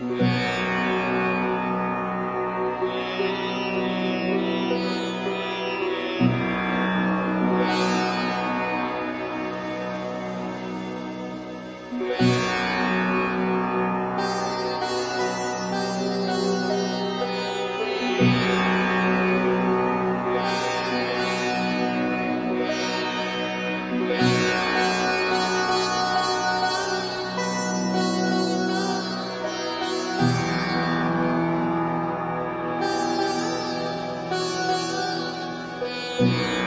Yeah. Yeah.